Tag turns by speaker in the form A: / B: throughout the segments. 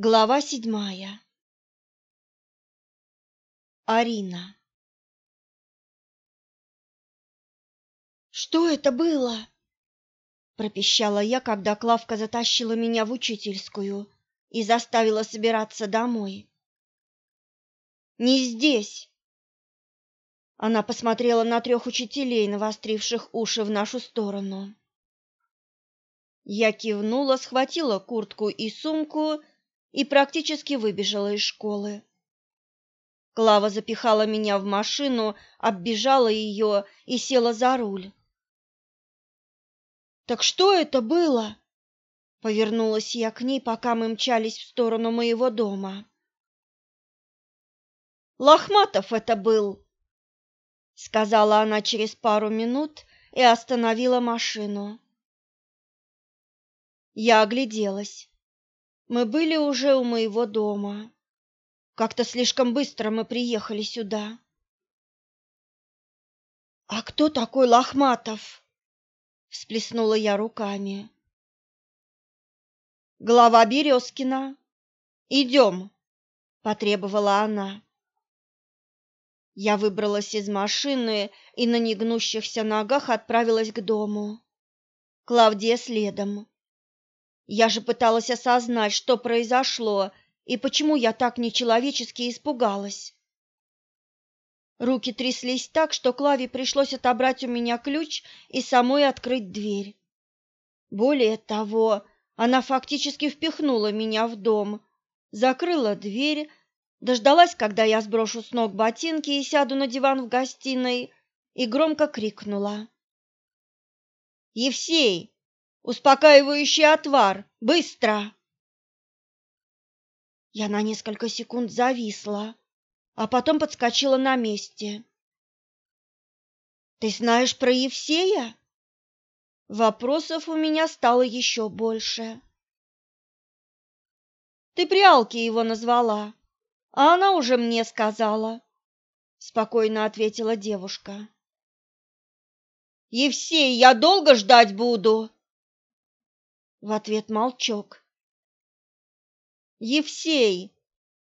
A: Глава седьмая. Арина. Что это было? пропищала я, когда Клавка затащила меня в учительскую и заставила собираться домой. Не здесь. Она посмотрела на трех учителей, навостривших уши в нашу сторону. Я кивнула, схватила куртку и сумку и практически выбежала из школы. Клава запихала меня в машину, оббежала ее и села за руль. Так что это было? Повернулась я к ней, пока мы мчались в сторону моего дома. Лохматов это был, сказала она через пару минут и остановила машину. Я огляделась. Мы были уже у моего дома. Как-то слишком быстро мы приехали сюда. А кто такой Лохматов? всплеснула я руками. Глава Березкина. Идем, потребовала она. Я выбралась из машины и на негнущихся ногах отправилась к дому. Клавдия следом. Я же пыталась осознать, что произошло и почему я так нечеловечески испугалась. Руки тряслись так, что Клаве пришлось отобрать у меня ключ и самой открыть дверь. Более того, она фактически впихнула меня в дом, закрыла дверь, дождалась, когда я сброшу с ног ботинки и сяду на диван в гостиной, и громко крикнула. «Евсей, Успокаивающий отвар! Быстро!» Я на несколько секунд зависла, а потом подскочила на месте. «Ты знаешь про Евсея?» Вопросов у меня стало еще больше. «Ты прялки его назвала, а она уже мне сказала», — спокойно ответила девушка. «Евсей, я долго ждать буду?» В ответ молчок. Евсей,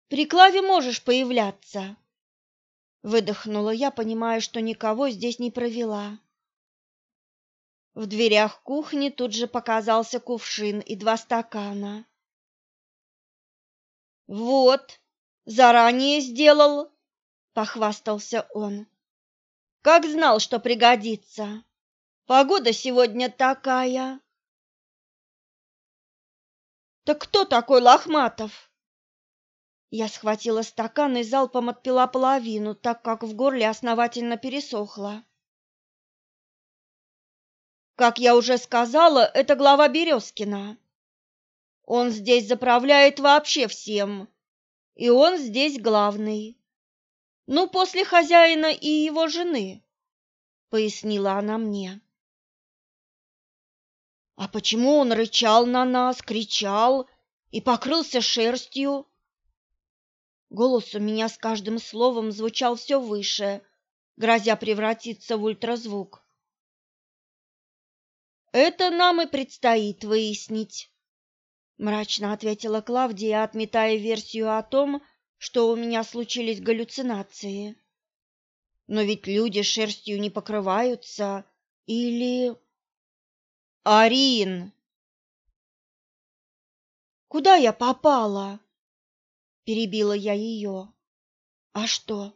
A: при Клаве можешь появляться. Выдохнула я, понимая, что никого здесь не провела. В дверях кухни тут же показался кувшин и два стакана. Вот, заранее сделал, похвастался он. Как знал, что пригодится. Погода сегодня такая. Так кто такой Лохматов? Я схватила стакан и залпом отпила половину, так как в горле основательно пересохло. Как я уже сказала, это глава Березкина. Он здесь заправляет вообще всем, и он здесь главный. Ну, после хозяина и его жены, пояснила она мне. А почему он рычал на нас, кричал и покрылся шерстью? Голос у меня с каждым словом звучал все выше, грозя превратиться в ультразвук. Это нам и предстоит выяснить, мрачно ответила Клавдия, отметая версию о том, что у меня случились галлюцинации. Но ведь люди шерстью не покрываются или Арин! Куда я попала? Перебила я ее. А что?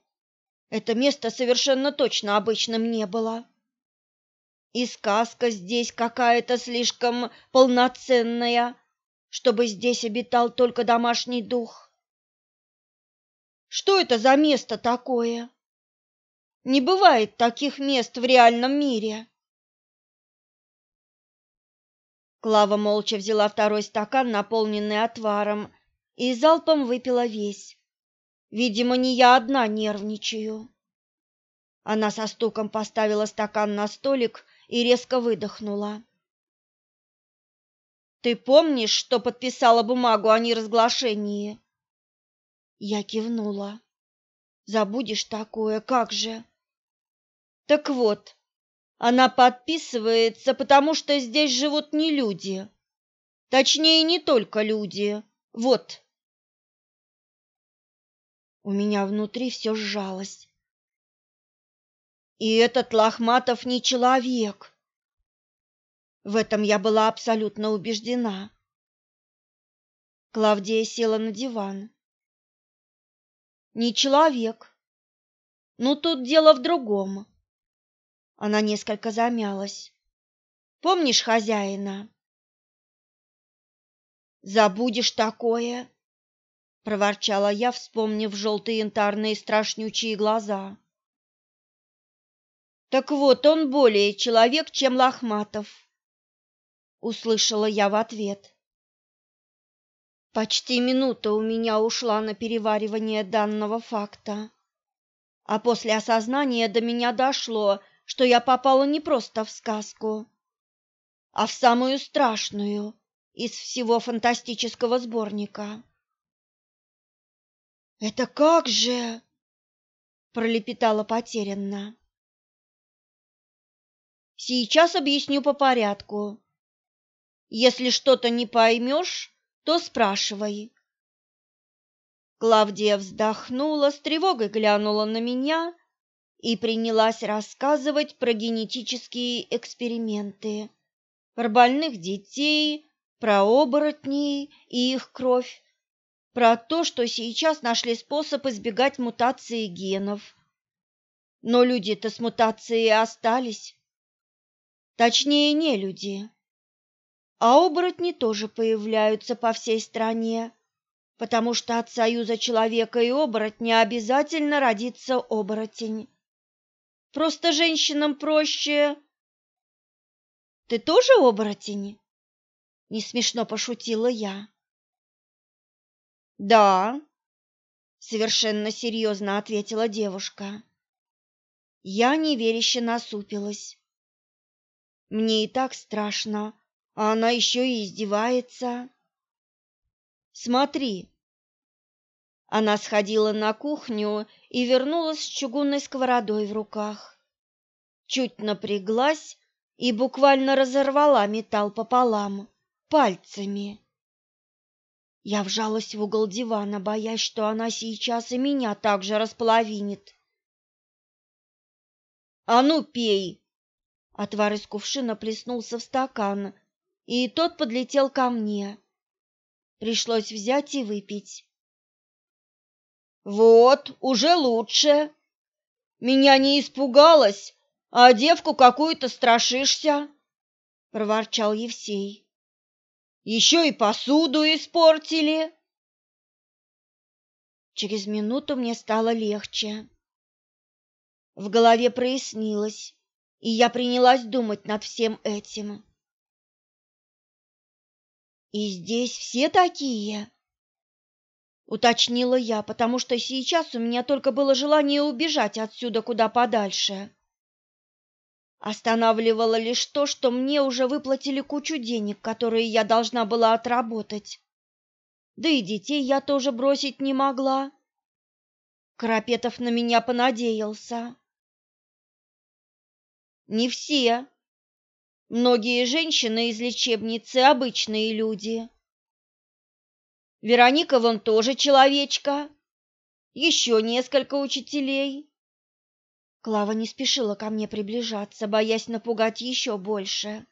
A: Это место совершенно точно обычным не было. И сказка здесь какая-то слишком полноценная, чтобы здесь обитал только домашний дух. Что это за место такое? Не бывает таких мест в реальном мире. Клава молча взяла второй стакан, наполненный отваром, и залпом выпила весь. Видимо, не я одна нервничаю. Она со стуком поставила стакан на столик и резко выдохнула. Ты помнишь, что подписала бумагу о неразглашении? Я кивнула. Забудешь такое, как же? Так вот, она подписывается, потому что здесь живут не люди. Точнее, не только люди. Вот, У меня внутри все сжалось. И этот Лохматов не человек. В этом я была абсолютно убеждена. Клавдия села на диван. Не человек. Ну тут дело в другом. Она несколько замялась. Помнишь хозяина? Забудешь такое, проворчала я, вспомнив желтые янтарные страшнючие глаза. Так вот, он более человек, чем Лохматов, услышала я в ответ. Почти минута у меня ушла на переваривание данного факта. А после осознания до меня дошло, что я попала не просто в сказку, а в самую страшную из всего фантастического сборника. «Это как же?» — пролепетала потерянно. «Сейчас объясню по порядку. Если что-то не поймешь, то спрашивай». Клавдия вздохнула, с тревогой глянула на меня и принялась рассказывать про генетические эксперименты, про больных детей, про оборотней и их кровь, про то, что сейчас нашли способ избегать мутации генов. Но люди-то с мутацией остались. Точнее, не люди. А оборотни тоже появляются по всей стране, потому что от союза человека и оборотня обязательно родится оборотень. Просто женщинам проще. Ты тоже оборотень? Не смешно пошутила я. Да, совершенно серьезно ответила девушка. Я неверяще насупилась. Мне и так страшно, а она еще и издевается. Смотри. Она сходила на кухню и вернулась с чугунной сковородой в руках. Чуть напряглась и буквально разорвала металл пополам пальцами. Я вжалась в угол дивана, боясь, что она сейчас и меня также располовинит. «А ну, пей!» Отвар из кувшина плеснулся в стакан, и тот подлетел ко мне. Пришлось взять и выпить. «Вот, уже лучше. Меня не испугалась, а девку какую-то страшишься!» — проворчал Евсей. Еще и посуду испортили. Через минуту мне стало легче. В голове прояснилось, и я принялась думать над всем этим. И здесь все такие, уточнила я, потому что сейчас у меня только было желание убежать отсюда куда подальше. Останавливало лишь то, что мне уже выплатили кучу денег, которые я должна была отработать. Да и детей я тоже бросить не могла. Карапетов на меня понадеялся. Не все. Многие женщины из лечебницы обычные люди. Вероника вон тоже человечка. Еще несколько учителей. Клава не спешила ко мне приближаться, боясь напугать еще больше.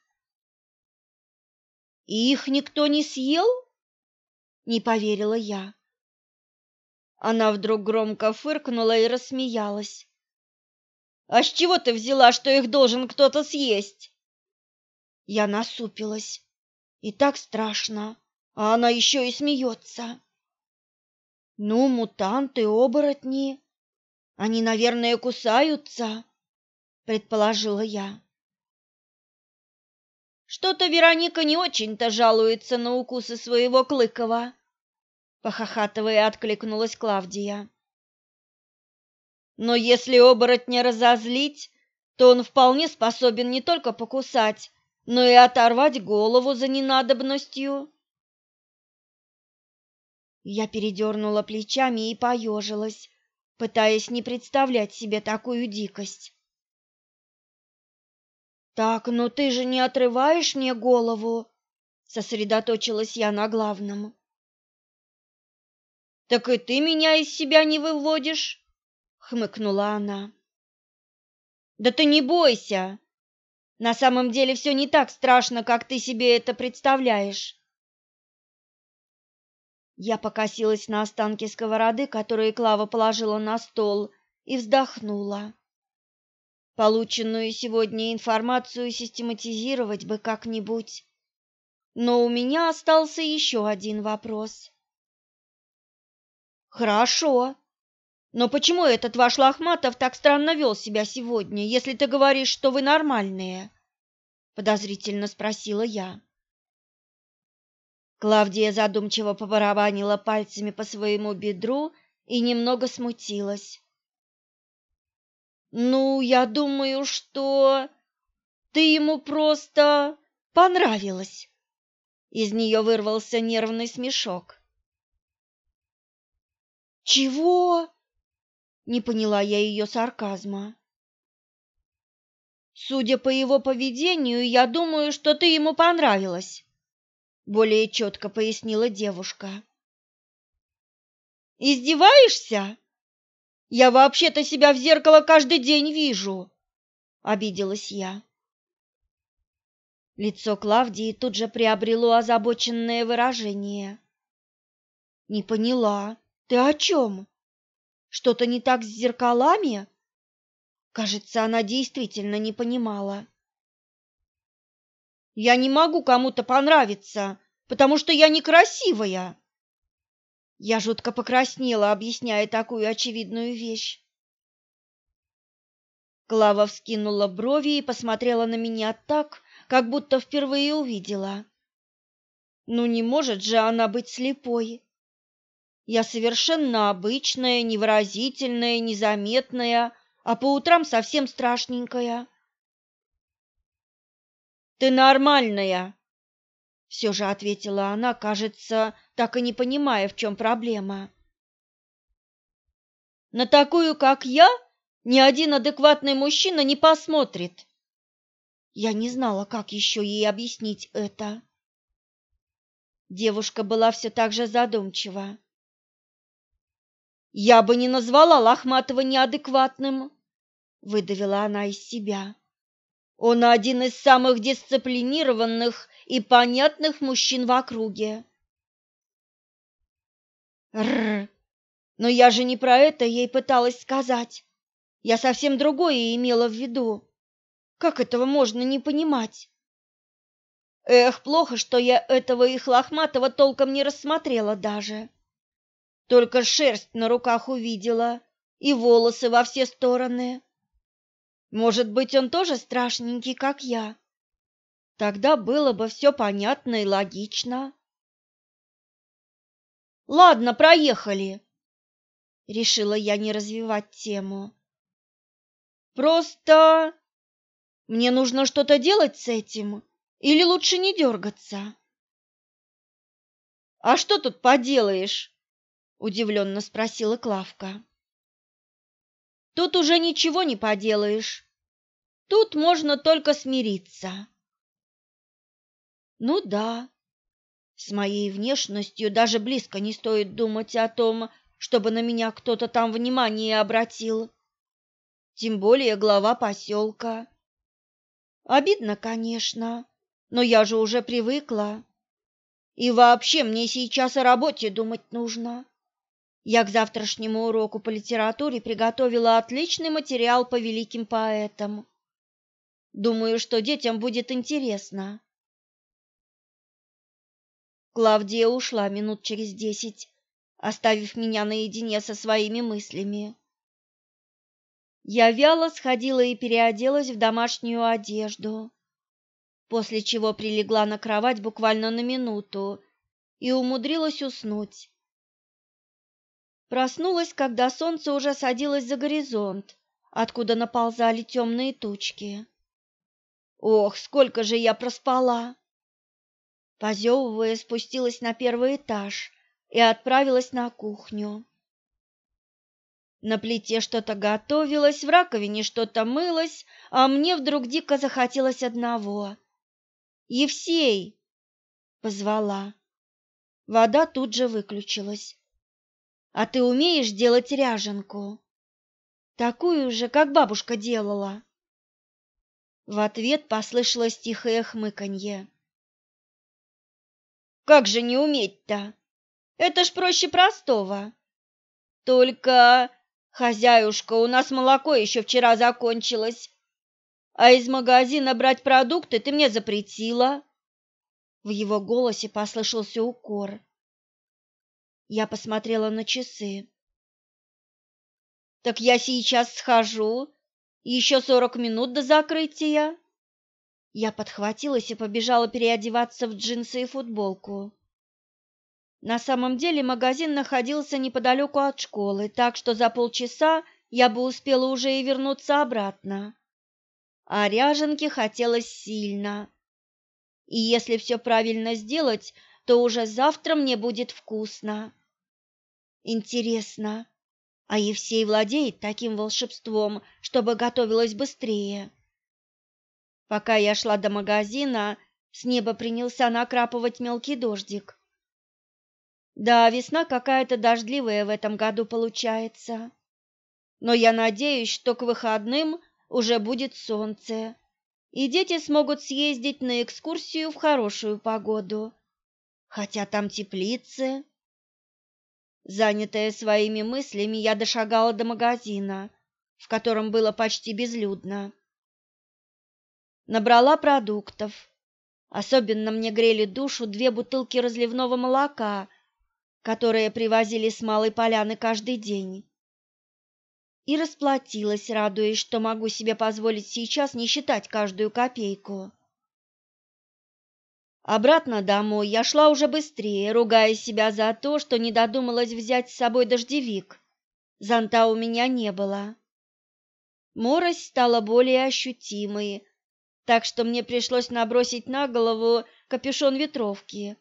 A: «И их никто не съел?» — не поверила я. Она вдруг громко фыркнула и рассмеялась. «А с чего ты взяла, что их должен кто-то съесть?» Я насупилась. И так страшно, а она еще и смеется. «Ну, мутанты, оборотни, они, наверное, кусаются, предположила я. Что-то Вероника не очень-то жалуется на укусы своего Клыкова, похохатывая, откликнулась Клавдия. Но если оборотня разозлить, то он вполне способен не только покусать, но и оторвать голову за ненадобностью. Я передернула плечами и поежилась, пытаясь не представлять себе такую дикость. Так, ну ты же не отрываешь мне голову, сосредоточилась я на главном. Так и ты меня из себя не выводишь, хмыкнула она. Да ты не бойся. На самом деле все не так страшно, как ты себе это представляешь. Я покосилась на останки сковороды, которые Клава положила на стол, и вздохнула. Полученную сегодня информацию систематизировать бы как-нибудь. Но у меня остался еще один вопрос. Хорошо. Но почему этот ваш Лохматов так странно вел себя сегодня, если ты говоришь, что вы нормальные? Подозрительно спросила я. Клавдия задумчиво побарабанила пальцами по своему бедру и немного смутилась. Ну, я думаю, что ты ему просто понравилась. Из нее вырвался нервный смешок. Чего? Не поняла я ее сарказма. Судя по его поведению, я думаю, что ты ему понравилась, более четко пояснила девушка. Издеваешься? Я вообще-то себя в зеркало каждый день вижу, обиделась я. Лицо Клавдии тут же приобрело озабоченное выражение. Не поняла, ты о чем? Что-то не так с зеркалами? Кажется, она действительно не понимала. Я не могу кому-то понравиться, потому что я некрасивая. Я жутко покраснела, объясняя такую очевидную вещь. Клава вскинула брови и посмотрела на меня так, как будто впервые увидела. Ну не может же она быть слепой. Я совершенно обычная, невыразительная, незаметная, а по утрам совсем страшненькая. Ты нормальная, все же ответила она, кажется, так и не понимая, в чем проблема. На такую, как я, ни один адекватный мужчина не посмотрит. Я не знала, как еще ей объяснить это. Девушка была все так же задумчива. Я бы не назвала Лохматова неадекватным, выдавила она из себя. Он один из самых дисциплинированных и понятных мужчин в округе. Рр. Но я же не про это ей пыталась сказать. Я совсем другое имела в виду. Как этого можно не понимать? Эх, плохо, что я этого их лохматого толком не рассмотрела даже. Только шерсть на руках увидела и волосы во все стороны. Может быть, он тоже страшненький, как я. Тогда было бы все понятно и логично. Ладно, проехали. Решила я не развивать тему. Просто мне нужно что-то делать с этим, или лучше не дергаться? А что тут поделаешь? удивленно спросила Клавка. Тут уже ничего не поделаешь. Тут можно только смириться. Ну да. С моей внешностью даже близко не стоит думать о том, чтобы на меня кто-то там внимание обратил. Тем более глава поселка. Обидно, конечно, но я же уже привыкла. И вообще мне сейчас о работе думать нужно. Я к завтрашнему уроку по литературе приготовила отличный материал по великим поэтам. Думаю, что детям будет интересно. Клавдия ушла минут через десять, оставив меня наедине со своими мыслями. Я вяло сходила и переоделась в домашнюю одежду, после чего прилегла на кровать буквально на минуту и умудрилась уснуть. Проснулась, когда солнце уже садилось за горизонт, откуда наползали темные тучки. Ох, сколько же я проспала! Позевывая, спустилась на первый этаж и отправилась на кухню. На плите что-то готовилось, в раковине что-то мылось, а мне вдруг дико захотелось одного. «Евсей!» — позвала. Вода тут же выключилась. А ты умеешь делать ряженку? Такую же, как бабушка делала. В ответ послышалось тихое хмыканье. Как же не уметь-то? Это ж проще простого. Только, хозяюшка, у нас молоко еще вчера закончилось, а из магазина брать продукты ты мне запретила. В его голосе послышался укор. Я посмотрела на часы. Так я сейчас схожу, еще сорок минут до закрытия. Я подхватилась и побежала переодеваться в джинсы и футболку. На самом деле магазин находился неподалеку от школы, так что за полчаса я бы успела уже и вернуться обратно. А ряженки хотелось сильно. И если все правильно сделать, то уже завтра мне будет вкусно. Интересно, а Евсей владеет таким волшебством, чтобы готовилась быстрее? Пока я шла до магазина, с неба принялся накрапывать мелкий дождик. Да, весна какая-то дождливая в этом году получается. Но я надеюсь, что к выходным уже будет солнце, и дети смогут съездить на экскурсию в хорошую погоду. Хотя там теплицы. Занятая своими мыслями, я дошагала до магазина, в котором было почти безлюдно. Набрала продуктов. Особенно мне грели душу две бутылки разливного молока которые привозили с Малой Поляны каждый день. И расплатилась, радуясь, что могу себе позволить сейчас не считать каждую копейку. Обратно домой я шла уже быстрее, ругая себя за то, что не додумалась взять с собой дождевик. Зонта у меня не было. Морось стала более ощутимой, так что мне пришлось набросить на голову капюшон ветровки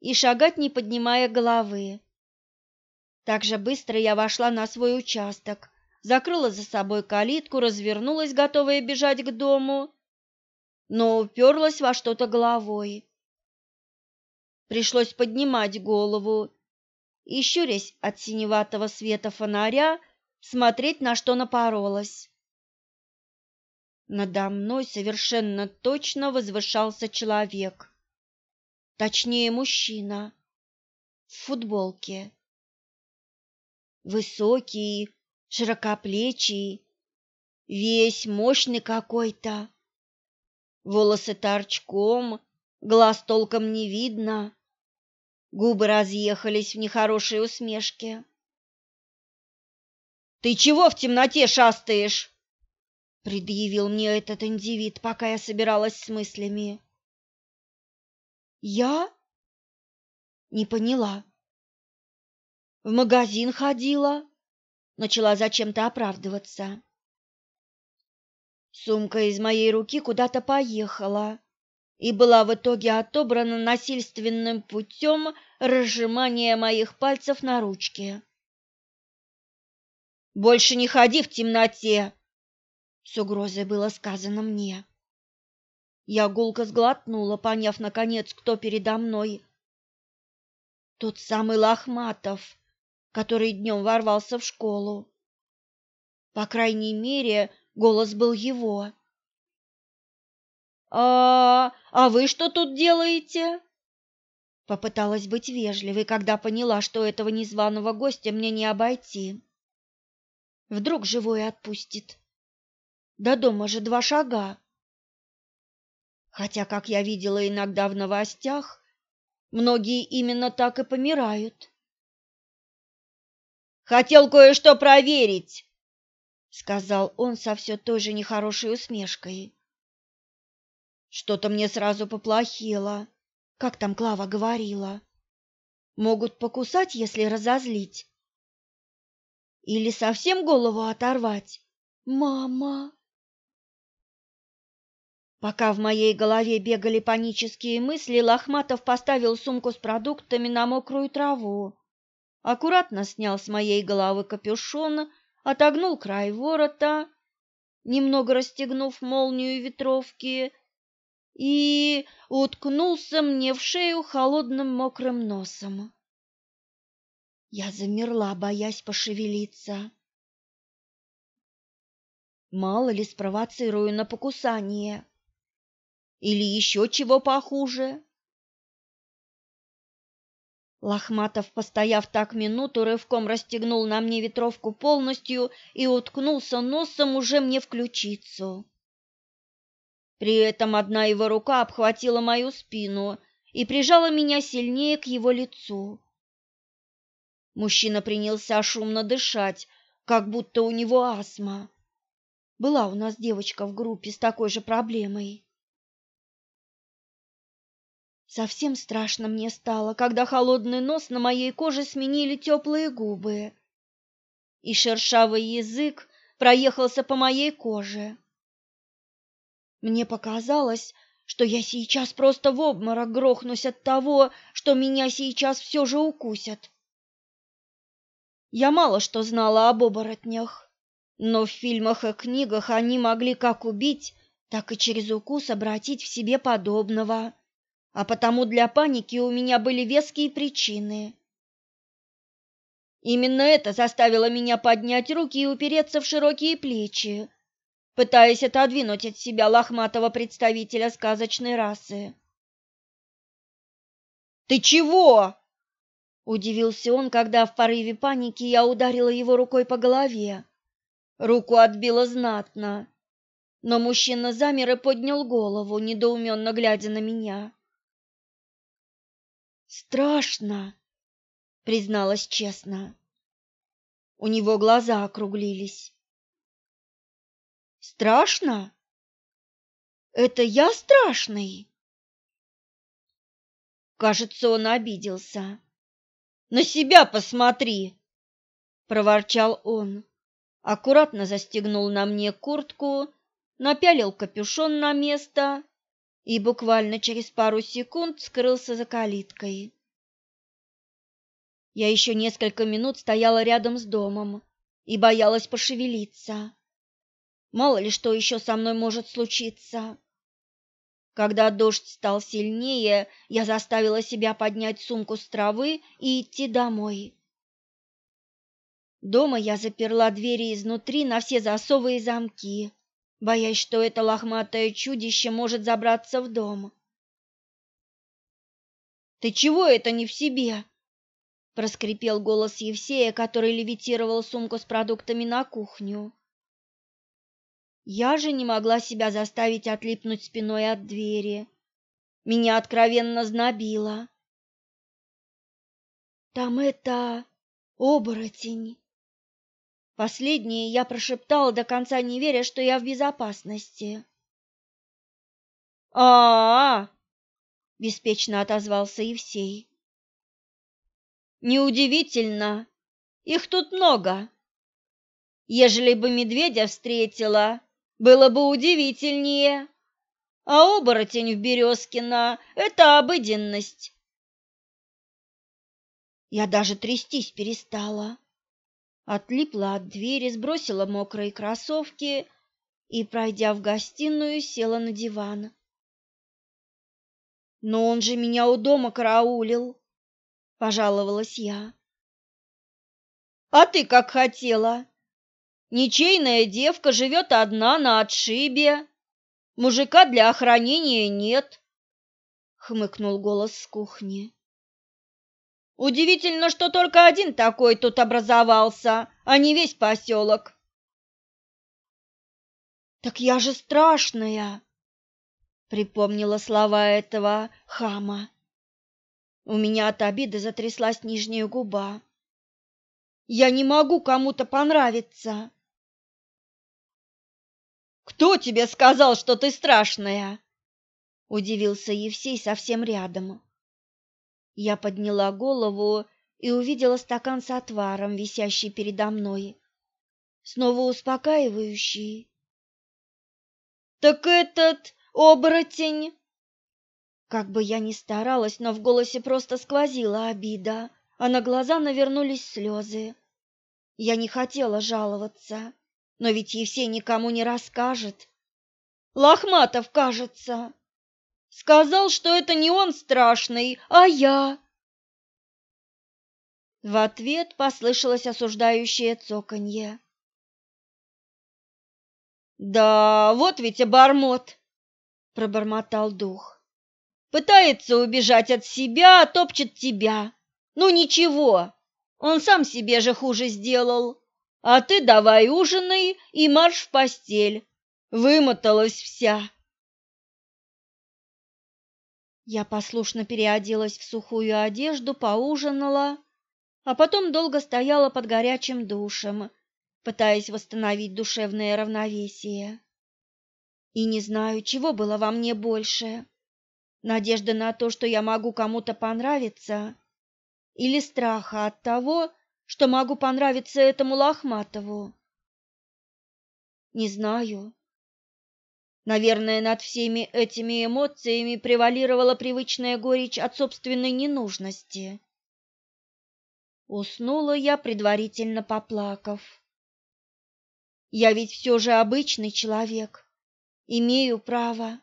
A: и шагать, не поднимая головы. Так же быстро я вошла на свой участок, закрыла за собой калитку, развернулась, готовая бежать к дому, но уперлась во что-то головой. Пришлось поднимать голову и, щурясь от синеватого света фонаря, смотреть, на что напоролась. Надо мной совершенно точно возвышался человек точнее мужчина, в футболке. Высокий, широкоплечий, весь мощный какой-то. Волосы торчком, глаз толком не видно, губы разъехались в нехорошей усмешке. «Ты чего в темноте шастаешь?» предъявил мне этот индивид, пока я собиралась с мыслями. Я? Не поняла. В магазин ходила, начала зачем-то оправдываться. Сумка из моей руки куда-то поехала и была в итоге отобрана насильственным путем разжимания моих пальцев на ручке. «Больше не ходи в темноте!» — с угрозой было сказано мне. Я гулко сглотнула, поняв, наконец, кто передо мной. Тот самый Лохматов, который днем ворвался в школу. По крайней мере, голос был его. «А, а вы что тут делаете?» Попыталась быть вежливой, когда поняла, что этого незваного гостя мне не обойти. Вдруг живой отпустит. До дома же два шага. Хотя, как я видела иногда в новостях, многие именно так и помирают. Хотел кое-что проверить, сказал он со все той же нехорошей усмешкой. Что-то мне сразу поплохело. Как там Клава говорила? Могут покусать, если разозлить. Или совсем голову оторвать. Мама. Пока в моей голове бегали панические мысли, Лохматов поставил сумку с продуктами на мокрую траву, аккуратно снял с моей головы капюшон, отогнул край ворота, немного расстегнув молнию ветровки, и уткнулся мне в шею холодным мокрым носом. Я замерла, боясь пошевелиться. Мало ли спровоцирую на покусание. Или еще чего похуже. Лохматов, постояв так минуту, рывком расстегнул на мне ветровку полностью и уткнулся носом уже мне в ключицу. При этом одна его рука обхватила мою спину и прижала меня сильнее к его лицу. Мужчина принялся шумно дышать, как будто у него астма. Была у нас девочка в группе с такой же проблемой. Совсем страшно мне стало, когда холодный нос на моей коже сменили теплые губы, и шершавый язык проехался по моей коже. Мне показалось, что я сейчас просто в обморок грохнусь от того, что меня сейчас все же укусят. Я мало что знала об оборотнях. Но в фильмах и книгах они могли как убить, так и через укус обратить в себе подобного. А потому для паники у меня были веские причины. Именно это заставило меня поднять руки и упереться в широкие плечи, пытаясь отодвинуть от себя лохматого представителя сказочной расы. «Ты чего?» – удивился он, когда в порыве паники я ударила его рукой по голове. Руку отбило знатно, но мужчина замер и поднял голову, недоуменно глядя на меня. «Страшно», — призналась честно. У него глаза округлились. «Страшно? Это я страшный?» Кажется, он обиделся. «На себя посмотри!» — проворчал он аккуратно застегнул на мне куртку, напялил капюшон на место и буквально через пару секунд скрылся за калиткой. Я еще несколько минут стояла рядом с домом и боялась пошевелиться. Мало ли что еще со мной может случиться. Когда дождь стал сильнее, я заставила себя поднять сумку с травы и идти домой. Дома я заперла двери изнутри на все засовы и замки, боясь, что это лохматое чудище может забраться в дом. «Ты чего это не в себе?» — проскрипел голос Евсея, который левитировал сумку с продуктами на кухню. Я же не могла себя заставить отлипнуть спиной от двери. Меня откровенно знобило. «Там это... оборотень!» Последнее я прошептала до конца, не веря, что я в безопасности. А, -а, -а беспечно отозвался Евсей. Неудивительно, их тут много. Ежели бы медведя встретила, было бы удивительнее. А оборотень в Березкино — это обыденность. Я даже трястись перестала отлипла от двери, сбросила мокрые кроссовки и, пройдя в гостиную, села на диван. «Но он же меня у дома караулил», — пожаловалась я. «А ты как хотела. Ничейная девка живет одна на отшибе. Мужика для охранения нет», — хмыкнул голос с кухни. Удивительно, что только один такой тут образовался, а не весь поселок. Так я же страшная, припомнила слова этого хама. У меня от обиды затряслась нижняя губа. Я не могу кому-то понравиться. Кто тебе сказал, что ты страшная? Удивился Евсей совсем рядом. Я подняла голову и увидела стакан с отваром, висящий передо мной. Снова успокаивающий. «Так этот оборотень!» Как бы я ни старалась, но в голосе просто сквозила обида, а на глаза навернулись слезы. Я не хотела жаловаться, но ведь Евсей никому не расскажет. Лохматов, кажется. Сказал, что это не он страшный, а я. В ответ послышалось осуждающее цоканье. «Да, вот ведь обормот!» — пробормотал дух. «Пытается убежать от себя, топчет тебя. Ну ничего, он сам себе же хуже сделал. А ты давай ужинай и марш в постель. Вымоталась вся». Я послушно переоделась в сухую одежду, поужинала, а потом долго стояла под горячим душем, пытаясь восстановить душевное равновесие. И не знаю, чего было во мне больше: надежда на то, что я могу кому-то понравиться, или страха от того, что могу понравиться этому Лохматову. Не знаю. Наверное, над всеми этими эмоциями превалировала привычная горечь от собственной ненужности. Уснула я, предварительно поплакав. Я ведь все же обычный человек, имею право.